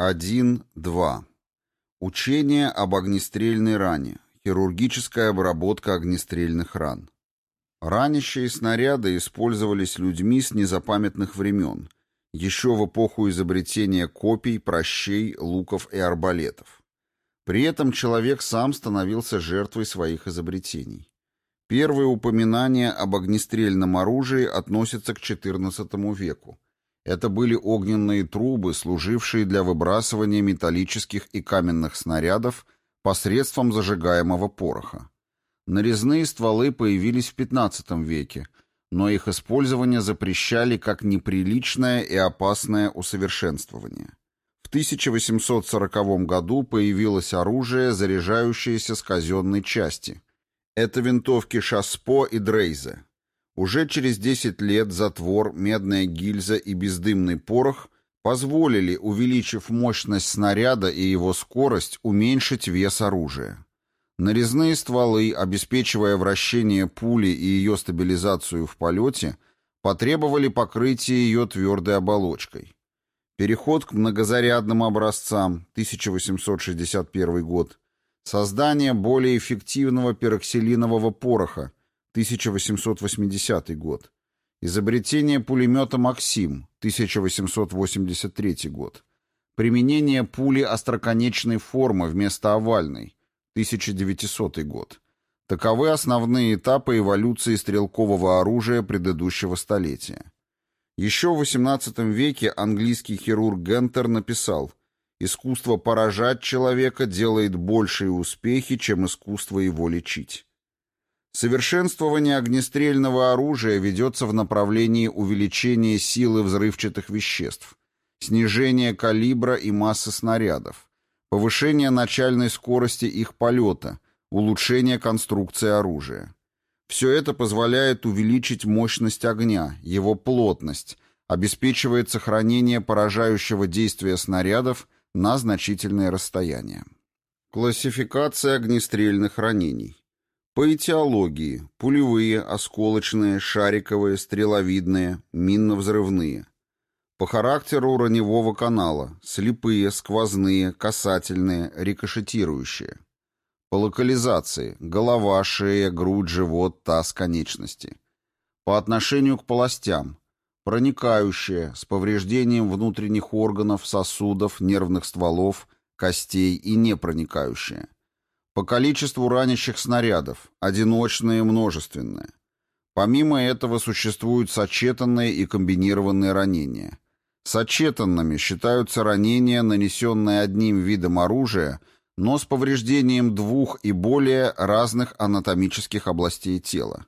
1.2. Учение об огнестрельной ране. Хирургическая обработка огнестрельных ран. Ранящие снаряды использовались людьми с незапамятных времен, еще в эпоху изобретения копий, прощей, луков и арбалетов. При этом человек сам становился жертвой своих изобретений. Первые упоминания об огнестрельном оружии относятся к XIV веку, это были огненные трубы, служившие для выбрасывания металлических и каменных снарядов посредством зажигаемого пороха. Нарезные стволы появились в XV веке, но их использование запрещали как неприличное и опасное усовершенствование. В 1840 году появилось оружие, заряжающееся с казенной части. Это винтовки Шаспо и Дрейзе. Уже через 10 лет затвор, медная гильза и бездымный порох позволили, увеличив мощность снаряда и его скорость, уменьшить вес оружия. Нарезные стволы, обеспечивая вращение пули и ее стабилизацию в полете, потребовали покрытия ее твердой оболочкой. Переход к многозарядным образцам, 1861 год, создание более эффективного пероксилинового пороха, 1880 год. Изобретение пулемета «Максим», 1883 год. Применение пули остроконечной формы вместо овальной, 1900 год. Таковы основные этапы эволюции стрелкового оружия предыдущего столетия. Еще в XVIII веке английский хирург Гентер написал «Искусство поражать человека делает большие успехи, чем искусство его лечить». Совершенствование огнестрельного оружия ведется в направлении увеличения силы взрывчатых веществ, снижения калибра и массы снарядов, повышения начальной скорости их полета, улучшения конструкции оружия. Все это позволяет увеличить мощность огня, его плотность, обеспечивает сохранение поражающего действия снарядов на значительные расстояния. Классификация огнестрельных ранений. По этиологии – пулевые, осколочные, шариковые, стреловидные, минно-взрывные. По характеру раневого канала – слепые, сквозные, касательные, рикошетирующие. По локализации – голова, шея, грудь, живот, таз, конечности. По отношению к полостям – проникающие, с повреждением внутренних органов, сосудов, нервных стволов, костей и непроникающие – по количеству ранящих снарядов, одиночные и множественные. Помимо этого существуют сочетанные и комбинированные ранения. Сочетанными считаются ранения, нанесенные одним видом оружия, но с повреждением двух и более разных анатомических областей тела.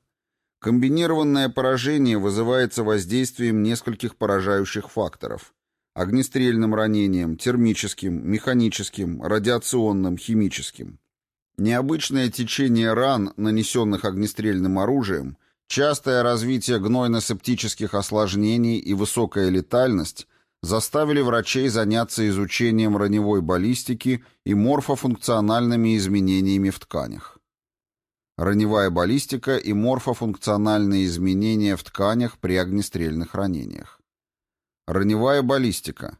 Комбинированное поражение вызывается воздействием нескольких поражающих факторов – огнестрельным ранением, термическим, механическим, радиационным, химическим. Необычное течение ран, нанесенных огнестрельным оружием, частое развитие гнойно-септических осложнений и высокая летальность заставили врачей заняться изучением раневой баллистики и морфофункциональными изменениями в тканях. Раневая баллистика и морфофункциональные изменения в тканях при огнестрельных ранениях. Раневая баллистика –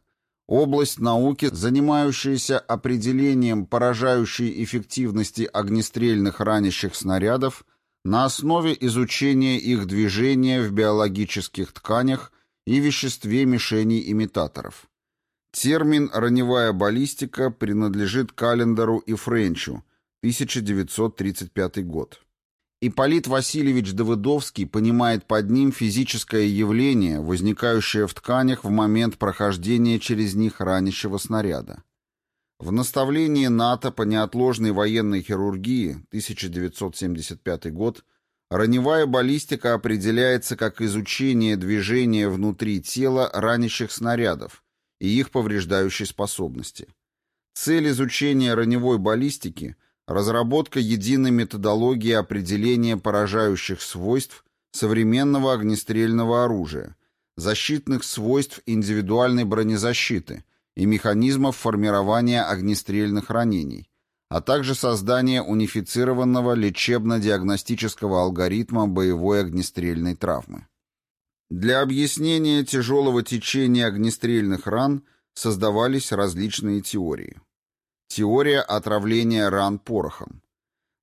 Область науки, занимающаяся определением поражающей эффективности огнестрельных ранящих снарядов на основе изучения их движения в биологических тканях и веществе мишеней имитаторов. Термин «раневая баллистика» принадлежит Календеру и Френчу, 1935 год. Ипполит Васильевич Давыдовский понимает под ним физическое явление, возникающее в тканях в момент прохождения через них ранящего снаряда. В наставлении НАТО по неотложной военной хирургии 1975 год раневая баллистика определяется как изучение движения внутри тела ранящих снарядов и их повреждающей способности. Цель изучения раневой баллистики – разработка единой методологии определения поражающих свойств современного огнестрельного оружия, защитных свойств индивидуальной бронезащиты и механизмов формирования огнестрельных ранений, а также создание унифицированного лечебно-диагностического алгоритма боевой огнестрельной травмы. Для объяснения тяжелого течения огнестрельных ран создавались различные теории. Теория отравления ран порохом.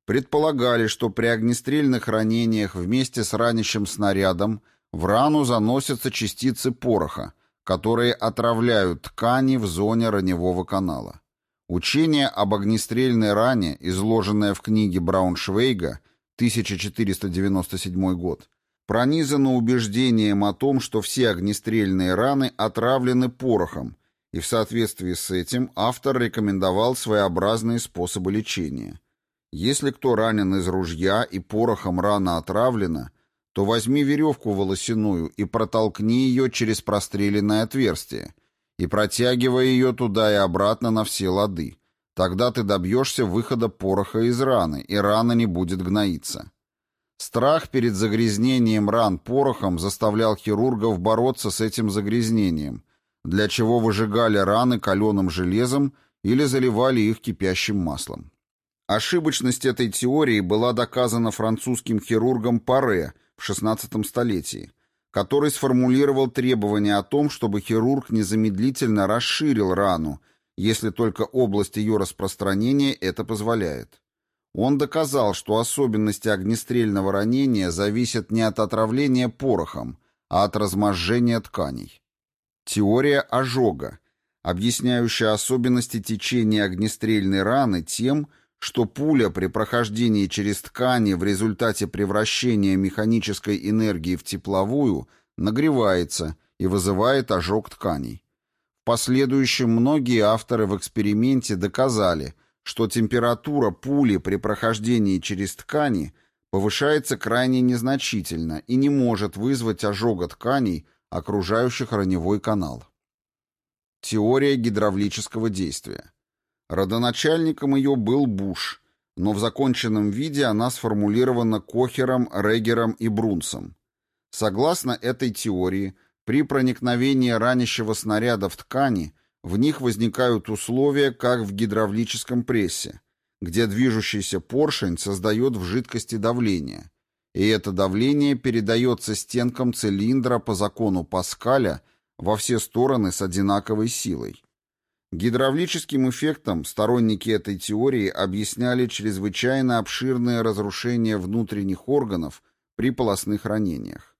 Предполагали, что при огнестрельных ранениях вместе с ранящим снарядом в рану заносятся частицы пороха, которые отравляют ткани в зоне раневого канала. Учение об огнестрельной ране, изложенное в книге Брауншвейга 1497 год, пронизано убеждением о том, что все огнестрельные раны отравлены порохом, и в соответствии с этим автор рекомендовал своеобразные способы лечения. Если кто ранен из ружья и порохом рана отравлена, то возьми веревку волосяную и протолкни ее через простреленное отверстие, и протягивая ее туда и обратно на все лады. Тогда ты добьешься выхода пороха из раны, и рана не будет гноиться. Страх перед загрязнением ран порохом заставлял хирургов бороться с этим загрязнением, для чего выжигали раны каленым железом или заливали их кипящим маслом. Ошибочность этой теории была доказана французским хирургом Паре в XVI столетии, который сформулировал требование о том, чтобы хирург незамедлительно расширил рану, если только область ее распространения это позволяет. Он доказал, что особенности огнестрельного ранения зависят не от отравления порохом, а от разможжения тканей. Теория ожога, объясняющая особенности течения огнестрельной раны тем, что пуля при прохождении через ткани в результате превращения механической энергии в тепловую нагревается и вызывает ожог тканей. В последующем многие авторы в эксперименте доказали, что температура пули при прохождении через ткани повышается крайне незначительно и не может вызвать ожога тканей, окружающих раневой канал. Теория гидравлического действия. Родоначальником ее был Буш, но в законченном виде она сформулирована Кохером, Регером и Брунсом. Согласно этой теории, при проникновении ранящего снаряда в ткани в них возникают условия, как в гидравлическом прессе, где движущийся поршень создает в жидкости давление, и это давление передается стенкам цилиндра по закону Паскаля во все стороны с одинаковой силой. Гидравлическим эффектом сторонники этой теории объясняли чрезвычайно обширное разрушение внутренних органов при полостных ранениях.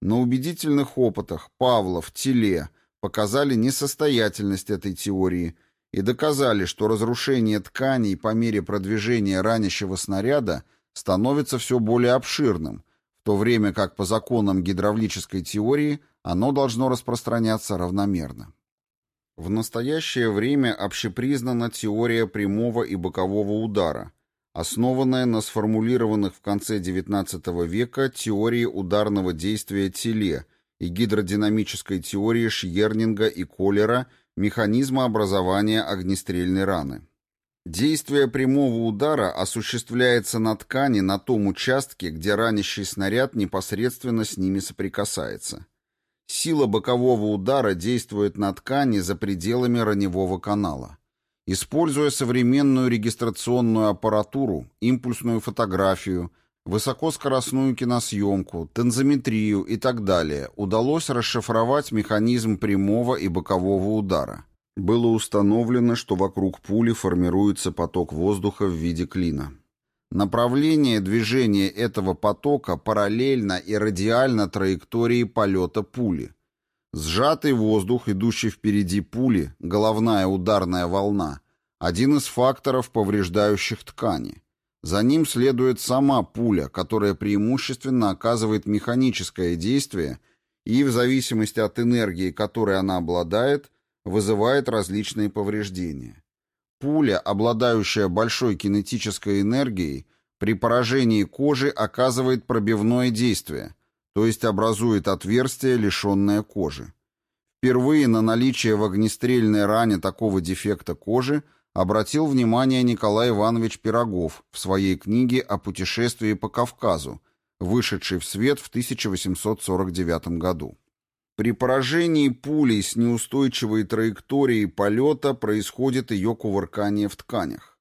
На убедительных опытах Павлов, Теле показали несостоятельность этой теории и доказали, что разрушение тканей по мере продвижения ранящего снаряда становится все более обширным, в то время как по законам гидравлической теории оно должно распространяться равномерно. В настоящее время общепризнана теория прямого и бокового удара, основанная на сформулированных в конце XIX века теории ударного действия теле и гидродинамической теории Шьернинга и Коллера механизма образования огнестрельной раны. Действие прямого удара осуществляется на ткани на том участке, где ранящий снаряд непосредственно с ними соприкасается. Сила бокового удара действует на ткани за пределами раневого канала. Используя современную регистрационную аппаратуру, импульсную фотографию, высокоскоростную киносъемку, тензометрию и так далее, удалось расшифровать механизм прямого и бокового удара. Было установлено, что вокруг пули формируется поток воздуха в виде клина. Направление движения этого потока параллельно и радиально траектории полета пули. Сжатый воздух, идущий впереди пули, головная ударная волна, один из факторов, повреждающих ткани. За ним следует сама пуля, которая преимущественно оказывает механическое действие и, в зависимости от энергии, которой она обладает, вызывает различные повреждения. Пуля, обладающая большой кинетической энергией, при поражении кожи оказывает пробивное действие, то есть образует отверстие, лишенное кожи. Впервые на наличие в огнестрельной ране такого дефекта кожи обратил внимание Николай Иванович Пирогов в своей книге о путешествии по Кавказу, вышедшей в свет в 1849 году. При поражении пулей с неустойчивой траекторией полета происходит ее кувыркание в тканях.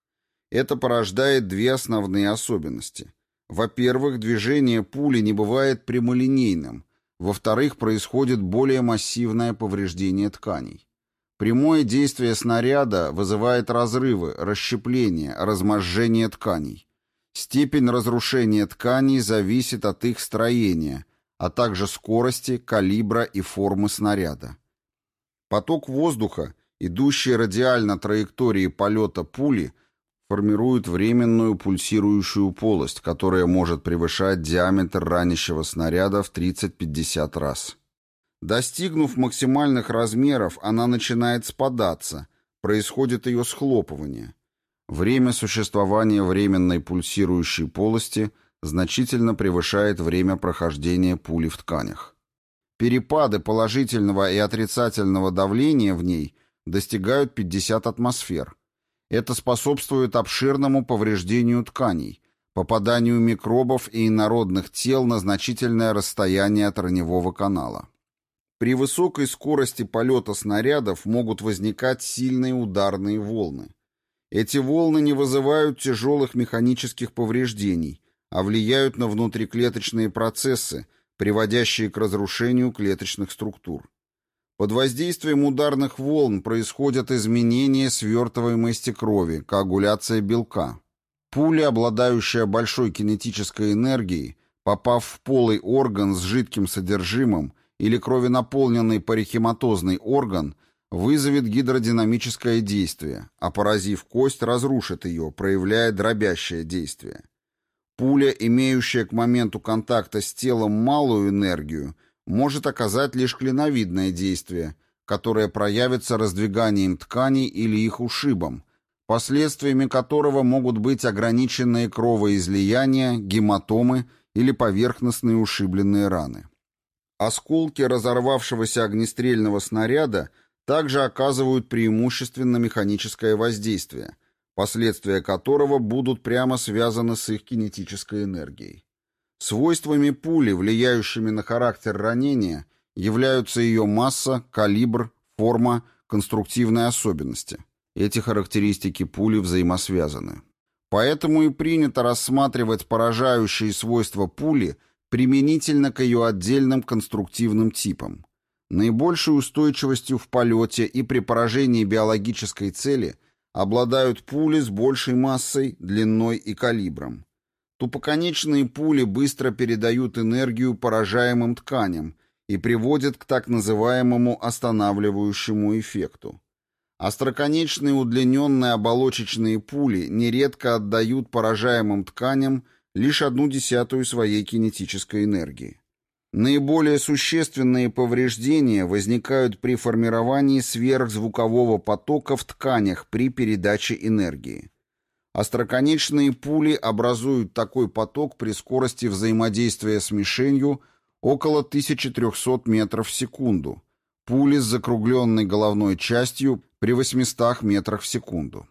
Это порождает две основные особенности. Во-первых, движение пули не бывает прямолинейным. Во-вторых, происходит более массивное повреждение тканей. Прямое действие снаряда вызывает разрывы, расщепление, разможжение тканей. Степень разрушения тканей зависит от их строения, а также скорости, калибра и формы снаряда. Поток воздуха, идущий радиально траектории полета пули, формирует временную пульсирующую полость, которая может превышать диаметр ранящего снаряда в 30-50 раз. Достигнув максимальных размеров, она начинает спадаться, происходит ее схлопывание. Время существования временной пульсирующей полости значительно превышает время прохождения пули в тканях. Перепады положительного и отрицательного давления в ней достигают 50 атмосфер. Это способствует обширному повреждению тканей, попаданию микробов и инородных тел на значительное расстояние от раневого канала. При высокой скорости полета снарядов могут возникать сильные ударные волны. Эти волны не вызывают тяжелых механических повреждений, а влияют на внутриклеточные процессы, приводящие к разрушению клеточных структур. Под воздействием ударных волн происходят изменения свертываемости крови, коагуляция белка. Пуля, обладающая большой кинетической энергией, попав в полый орган с жидким содержимым или кровенаполненный парихематозный орган, вызовет гидродинамическое действие, а поразив кость, разрушит ее, проявляя дробящее действие. Пуля, имеющая к моменту контакта с телом малую энергию, может оказать лишь клиновидное действие, которое проявится раздвиганием тканей или их ушибом, последствиями которого могут быть ограниченные кровоизлияния, гематомы или поверхностные ушибленные раны. Осколки разорвавшегося огнестрельного снаряда также оказывают преимущественно механическое воздействие, последствия которого будут прямо связаны с их кинетической энергией. Свойствами пули, влияющими на характер ранения, являются ее масса, калибр, форма, конструктивные особенности. Эти характеристики пули взаимосвязаны. Поэтому и принято рассматривать поражающие свойства пули применительно к ее отдельным конструктивным типам. Наибольшей устойчивостью в полете и при поражении биологической цели – обладают пули с большей массой, длиной и калибром. Тупоконечные пули быстро передают энергию поражаемым тканям и приводят к так называемому останавливающему эффекту. Остроконечные удлиненные оболочечные пули нередко отдают поражаемым тканям лишь одну десятую своей кинетической энергии. Наиболее существенные повреждения возникают при формировании сверхзвукового потока в тканях при передаче энергии. Остроконечные пули образуют такой поток при скорости взаимодействия с мишенью около 1300 метров в секунду, пули с закругленной головной частью при 800 метрах в секунду.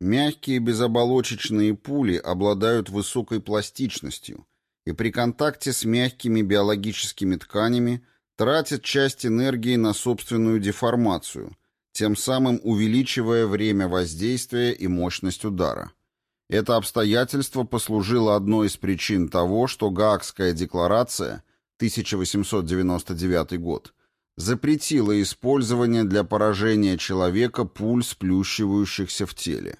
Мягкие безоболочечные пули обладают высокой пластичностью, и при контакте с мягкими биологическими тканями тратит часть энергии на собственную деформацию, тем самым увеличивая время воздействия и мощность удара. Это обстоятельство послужило одной из причин того, что Гаагская декларация 1899 год запретила использование для поражения человека пуль, сплющивающихся в теле.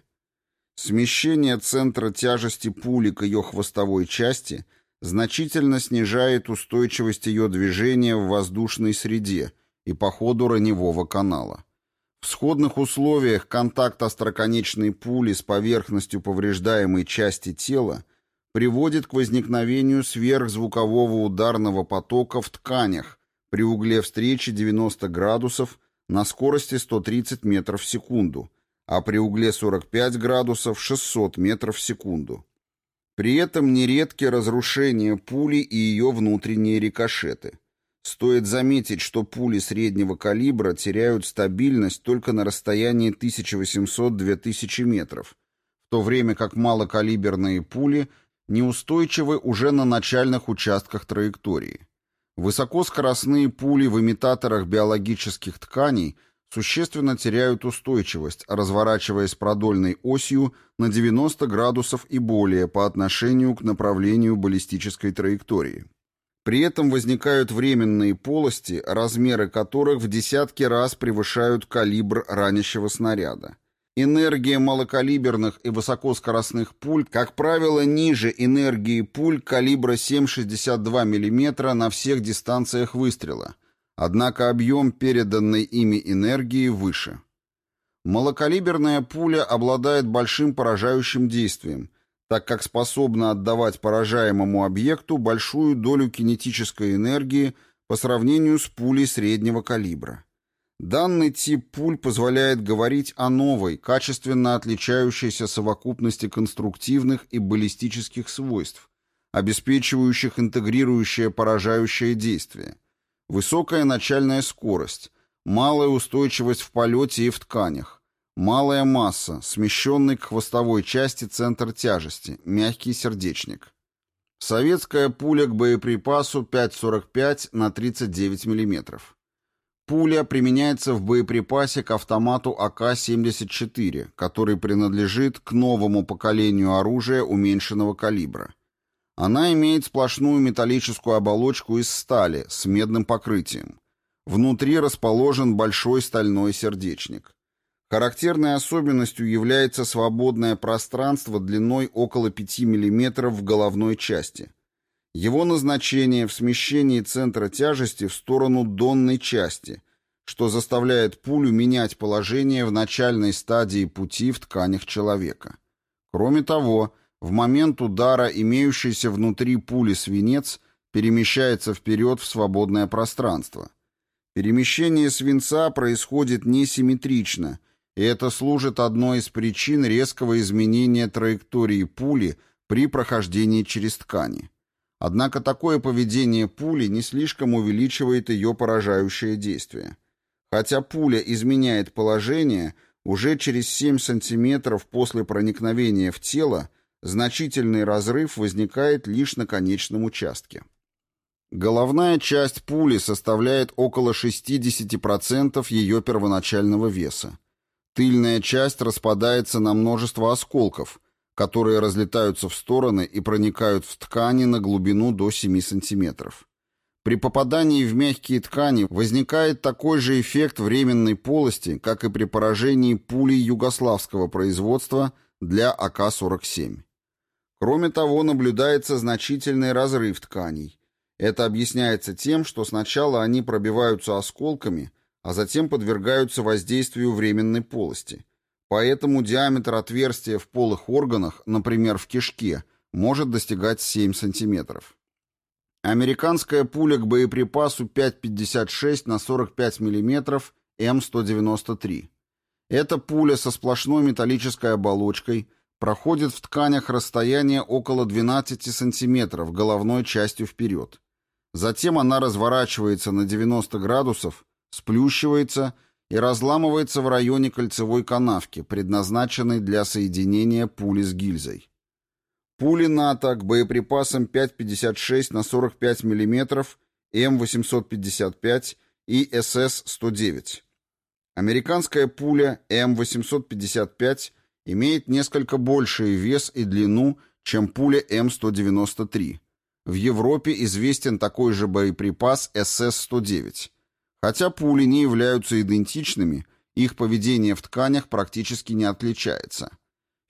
Смещение центра тяжести пули к ее хвостовой части – значительно снижает устойчивость ее движения в воздушной среде и по ходу раневого канала. В сходных условиях контакт остроконечной пули с поверхностью повреждаемой части тела приводит к возникновению сверхзвукового ударного потока в тканях при угле встречи 90 градусов на скорости 130 метров в секунду, а при угле 45 градусов 600 метров в секунду. При этом нередки разрушения пули и ее внутренние рикошеты. Стоит заметить, что пули среднего калибра теряют стабильность только на расстоянии 1800-2000 метров, в то время как малокалиберные пули неустойчивы уже на начальных участках траектории. Высокоскоростные пули в имитаторах биологических тканей – существенно теряют устойчивость, разворачиваясь продольной осью на 90 градусов и более по отношению к направлению баллистической траектории. При этом возникают временные полости, размеры которых в десятки раз превышают калибр ранящего снаряда. Энергия малокалиберных и высокоскоростных пуль, как правило, ниже энергии пуль калибра 7,62 мм на всех дистанциях выстрела, однако объем переданной ими энергии выше. Малокалиберная пуля обладает большим поражающим действием, так как способна отдавать поражаемому объекту большую долю кинетической энергии по сравнению с пулей среднего калибра. Данный тип пуль позволяет говорить о новой, качественно отличающейся совокупности конструктивных и баллистических свойств, обеспечивающих интегрирующее поражающее действие. Высокая начальная скорость, малая устойчивость в полете и в тканях, малая масса, смещенный к хвостовой части центр тяжести, мягкий сердечник. Советская пуля к боеприпасу 5,45 на 39 мм. Пуля применяется в боеприпасе к автомату АК-74, который принадлежит к новому поколению оружия уменьшенного калибра. Она имеет сплошную металлическую оболочку из стали с медным покрытием. Внутри расположен большой стальной сердечник. Характерной особенностью является свободное пространство длиной около 5 мм в головной части – его назначение в смещении центра тяжести в сторону донной части, что заставляет пулю менять положение в начальной стадии пути в тканях человека. Кроме того, в момент удара имеющийся внутри пули свинец перемещается вперед в свободное пространство. Перемещение свинца происходит несимметрично, и это служит одной из причин резкого изменения траектории пули при прохождении через ткани. Однако такое поведение пули не слишком увеличивает ее поражающее действие. Хотя пуля изменяет положение, уже через 7 см после проникновения в тело значительный разрыв возникает лишь на конечном участке. Головная часть пули составляет около 60% ее первоначального веса. Тыльная часть распадается на множество осколков – которые разлетаются в стороны и проникают в ткани на глубину до 7 см. При попадании в мягкие ткани возникает такой же эффект временной полости, как и при поражении пулей югославского производства для АК-47. Кроме того, наблюдается значительный разрыв тканей. Это объясняется тем, что сначала они пробиваются осколками, а затем подвергаются воздействию временной полости – Поэтому диаметр отверстия в полых органах, например, в кишке, может достигать 7 см. Американская пуля к боеприпасу 5,56 на 45 мм М193. Эта пуля со сплошной металлической оболочкой проходит в тканях расстояние около 12 см головной частью вперед. Затем она разворачивается на 90 градусов, сплющивается и разламывается в районе кольцевой канавки, предназначенной для соединения пули с гильзой. Пули НАТО к боеприпасам 5,56 на 45 мм, М855 и СС-109. Американская пуля М855 имеет несколько больший вес и длину, чем пуля М193. В Европе известен такой же боеприпас СС-109. Хотя пули не являются идентичными, их поведение в тканях практически не отличается.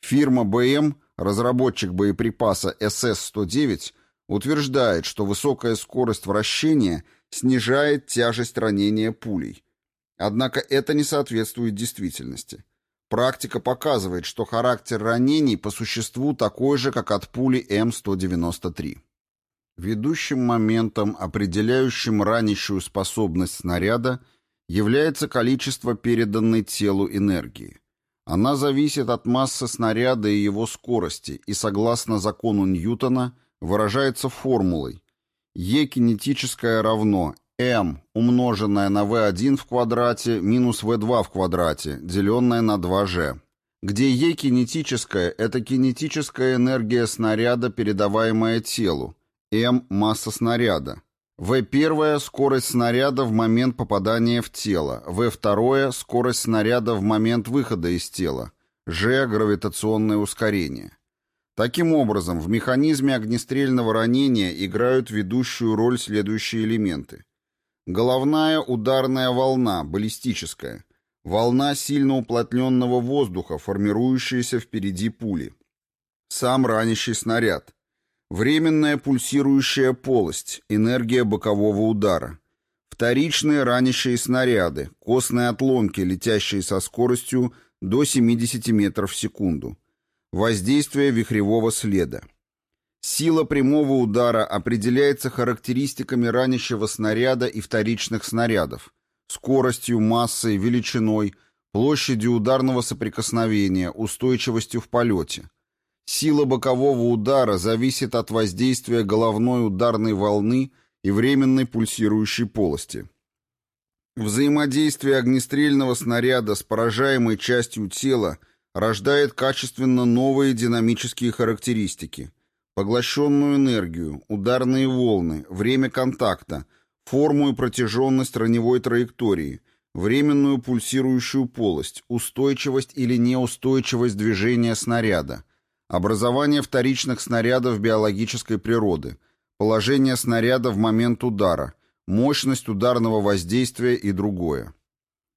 Фирма БМ, разработчик боеприпаса СС-109, утверждает, что высокая скорость вращения снижает тяжесть ранения пулей. Однако это не соответствует действительности. Практика показывает, что характер ранений по существу такой же, как от пули М193. Ведущим моментом, определяющим ранящую способность снаряда, является количество переданной телу энергии. Она зависит от массы снаряда и его скорости и, согласно закону Ньютона, выражается формулой E кинетическое равно m умноженное на v1 в квадрате минус v2 в квадрате, деленное на 2g, где E кинетическая – это кинетическая энергия снаряда, передаваемая телу, М – масса снаряда. В1 – скорость снаряда в момент попадания в тело. В2 – скорость снаряда в момент выхода из тела. Ж – гравитационное ускорение. Таким образом, в механизме огнестрельного ранения играют ведущую роль следующие элементы. Головная ударная волна, баллистическая. Волна сильно уплотненного воздуха, формирующаяся впереди пули. Сам ранящий снаряд. Временная пульсирующая полость, энергия бокового удара. Вторичные ранящие снаряды, костные отломки, летящие со скоростью до 70 метров в секунду. Воздействие вихревого следа. Сила прямого удара определяется характеристиками ранящего снаряда и вторичных снарядов, скоростью, массой, величиной, площадью ударного соприкосновения, устойчивостью в полете. Сила бокового удара зависит от воздействия головной ударной волны и временной пульсирующей полости. Взаимодействие огнестрельного снаряда с поражаемой частью тела – рождает качественно новые динамические характеристики. Поглощенную энергию, ударные волны, время контакта, форму и протяженность раневой траектории, временную пульсирующую полость, устойчивость или неустойчивость движения снаряда, образование вторичных снарядов биологической природы, положение снаряда в момент удара, мощность ударного воздействия и другое.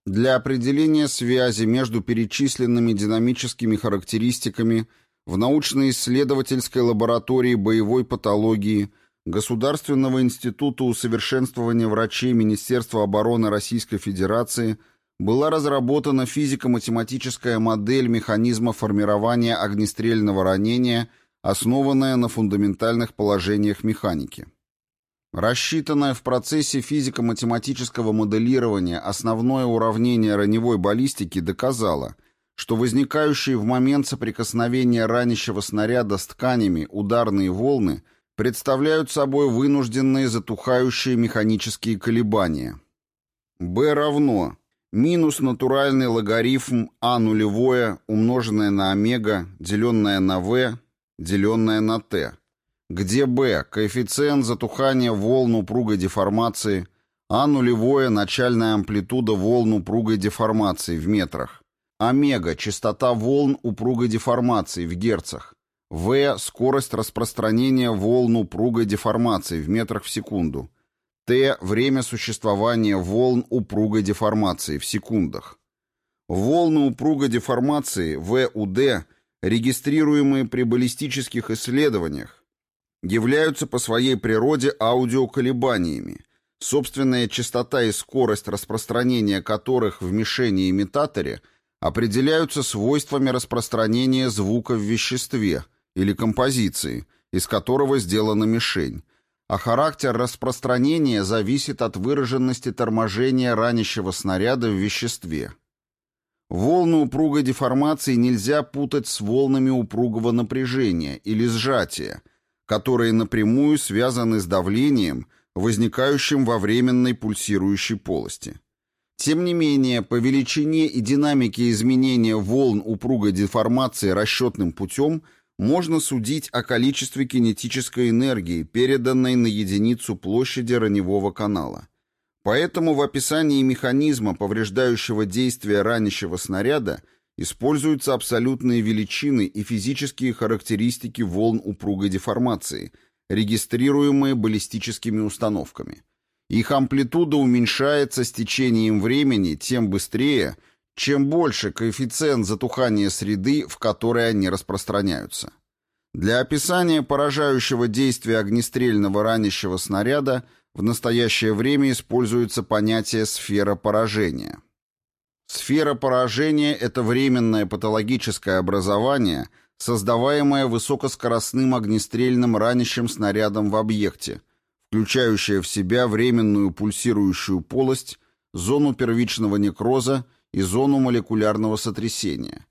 Для определения связи между перечисленными динамическими характеристиками в научно-исследовательской лаборатории боевой патологии Государственного института усовершенствования врачей Министерства обороны Российской Федерации была разработана физико-математическая модель механизма формирования огнестрельного ранения, основанная на фундаментальных положениях механики. Рассчитанное в процессе физико-математического моделирования основное уравнение раневой баллистики доказало, что возникающие в момент соприкосновения ранящего снаряда с тканями ударные волны представляют собой вынужденные затухающие механические колебания. B равно минус натуральный логарифм А нулевое умноженное на омега, деленное на V, деленное на T где b – коэффициент затухания волн упругой деформации, а нулевое – начальная амплитуда волн упругой деформации в метрах, омега – частота волн упругой деформации в герцах, v – скорость распространения волн упругой деформации в метрах в секунду, t – время существования волн упругой деформации в секундах. Волны упругой деформации ВУД, регистрируемые при баллистических исследованиях, являются по своей природе аудиоколебаниями, собственная частота и скорость распространения которых в мишени-имитаторе определяются свойствами распространения звука в веществе или композиции, из которого сделана мишень, а характер распространения зависит от выраженности торможения ранящего снаряда в веществе. Волны упругой деформации нельзя путать с волнами упругого напряжения или сжатия – которые напрямую связаны с давлением, возникающим во временной пульсирующей полости. Тем не менее, по величине и динамике изменения волн упругой деформации расчетным путем можно судить о количестве кинетической энергии, переданной на единицу площади раневого канала. Поэтому в описании механизма, повреждающего действие ранящего снаряда, Используются абсолютные величины и физические характеристики волн упругой деформации, регистрируемые баллистическими установками. Их амплитуда уменьшается с течением времени тем быстрее, чем больше коэффициент затухания среды, в которой они распространяются. Для описания поражающего действия огнестрельного ранящего снаряда в настоящее время используется понятие «сфера поражения». Сфера поражения – это временное патологическое образование, создаваемое высокоскоростным огнестрельным ранящим снарядом в объекте, включающее в себя временную пульсирующую полость, зону первичного некроза и зону молекулярного сотрясения.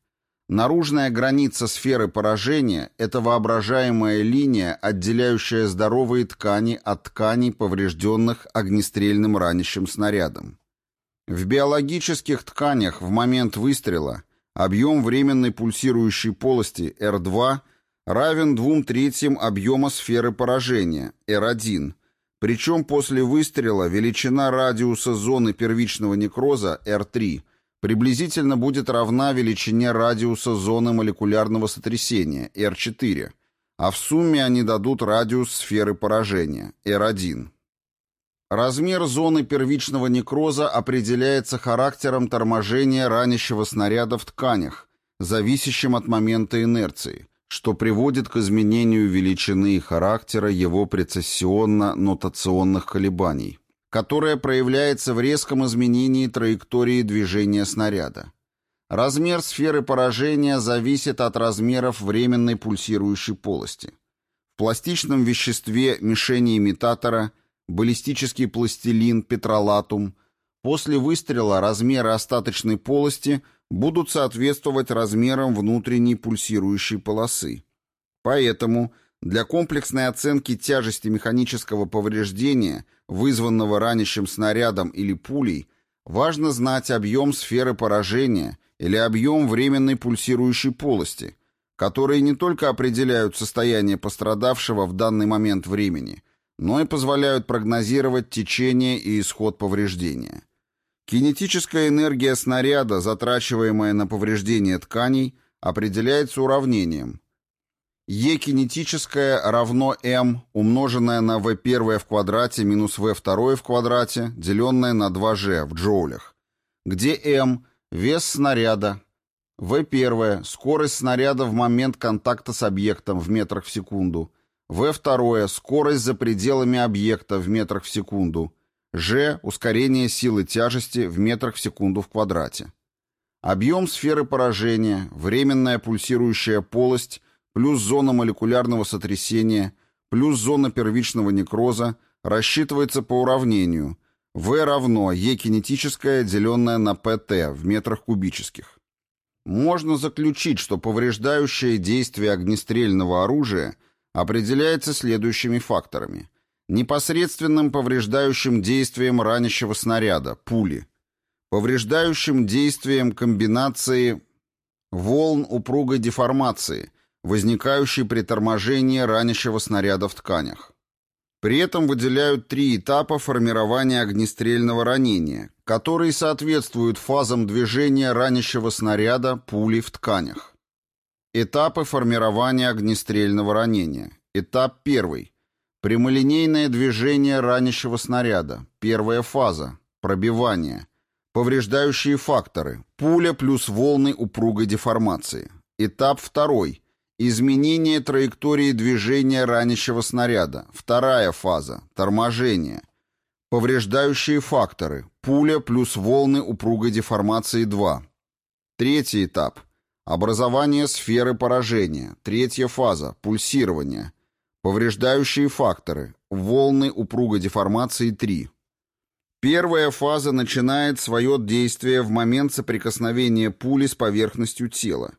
Наружная граница сферы поражения – это воображаемая линия, отделяющая здоровые ткани от тканей, поврежденных огнестрельным ранящим снарядом. В биологических тканях в момент выстрела объем временной пульсирующей полости R2 равен двум третьим объема сферы поражения R1, причем после выстрела величина радиуса зоны первичного некроза R3 приблизительно будет равна величине радиуса зоны молекулярного сотрясения R4, а в сумме они дадут радиус сферы поражения, R1. Размер зоны первичного некроза определяется характером торможения ранящего снаряда в тканях, зависящим от момента инерции, что приводит к изменению величины и характера его прецессионно-нотационных колебаний, которое проявляется в резком изменении траектории движения снаряда. Размер сферы поражения зависит от размеров временной пульсирующей полости. В пластичном веществе мишени имитатора – баллистический пластилин, петролатум, после выстрела размеры остаточной полости будут соответствовать размерам внутренней пульсирующей полосы. Поэтому для комплексной оценки тяжести механического повреждения, вызванного ранящим снарядом или пулей, важно знать объем сферы поражения или объем временной пульсирующей полости, которые не только определяют состояние пострадавшего в данный момент времени – но и позволяют прогнозировать течение и исход повреждения. Кинетическая энергия снаряда, затрачиваемая на повреждение тканей, определяется уравнением. Е кинетическое равно m, умноженное на v1 в квадрате минус v2 в квадрате, деленное на 2g в джоулях, где m – вес снаряда, v1 – скорость снаряда в момент контакта с объектом в метрах в секунду – в. Скорость за пределами объекта в метрах в секунду. Ж. Ускорение силы тяжести в метрах в секунду в квадрате. Объем сферы поражения, временная пульсирующая полость, плюс зона молекулярного сотрясения, плюс зона первичного некроза рассчитывается по уравнению В равно Е кинетическое, деленное на ПТ в метрах кубических. Можно заключить, что повреждающее действие огнестрельного оружия – определяется следующими факторами. Непосредственным повреждающим действием ранящего снаряда, пули. Повреждающим действием комбинации волн упругой деформации, возникающей при торможении ранящего снаряда в тканях. При этом выделяют три этапа формирования огнестрельного ранения, которые соответствуют фазам движения ранящего снаряда пули в тканях. Этапы формирования огнестрельного ранения. Этап первый. Прямолинейное движение ранящего снаряда. Первая фаза. Пробивание. Повреждающие факторы. Пуля плюс волны упругой деформации. Этап второй. Изменение траектории движения ранящего снаряда. Вторая фаза. Торможение. Повреждающие факторы. Пуля плюс волны упругой деформации 2. Третий этап. Образование сферы поражения. Третья фаза. Пульсирование. Повреждающие факторы. Волны упругой деформации 3. Первая фаза начинает свое действие в момент соприкосновения пули с поверхностью тела.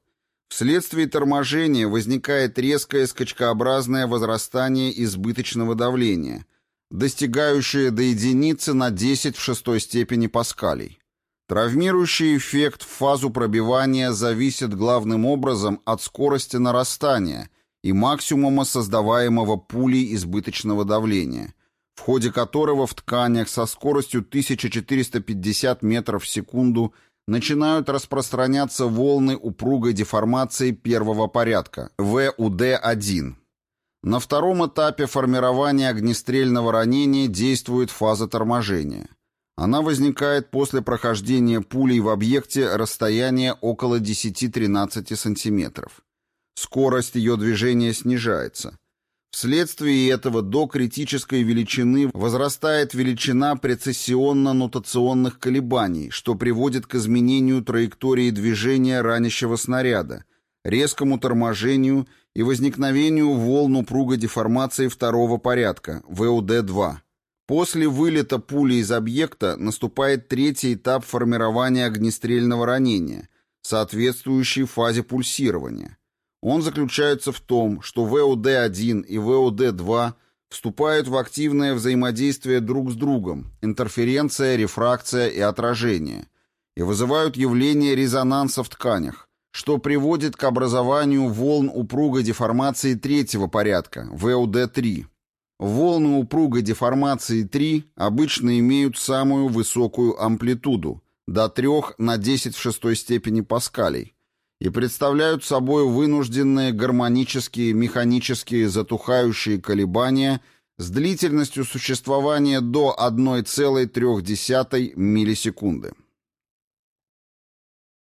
Вследствие торможения возникает резкое скачкообразное возрастание избыточного давления, достигающее до единицы на 10 в шестой степени паскалей. Травмирующий эффект в фазу пробивания зависит главным образом от скорости нарастания и максимума создаваемого пулей избыточного давления, в ходе которого в тканях со скоростью 1450 метров в секунду начинают распространяться волны упругой деформации первого порядка, ВУД-1. На втором этапе формирования огнестрельного ранения действует фаза торможения – она возникает после прохождения пулей в объекте расстояние около 10-13 см. Скорость ее движения снижается. Вследствие этого до критической величины возрастает величина прецессионно-нотационных колебаний, что приводит к изменению траектории движения ранящего снаряда, резкому торможению и возникновению волн упругой деформации второго порядка, ВУД-2. После вылета пули из объекта наступает третий этап формирования огнестрельного ранения, соответствующий фазе пульсирования. Он заключается в том, что ВОД-1 и ВОД-2 вступают в активное взаимодействие друг с другом, интерференция, рефракция и отражение, и вызывают явление резонанса в тканях, что приводит к образованию волн упругой деформации третьего порядка, ВОД-3. Волны упругой деформации 3 обычно имеют самую высокую амплитуду, до 3 на 10 в шестой степени паскалей, и представляют собой вынужденные гармонические механические затухающие колебания с длительностью существования до 1,3 миллисекунды.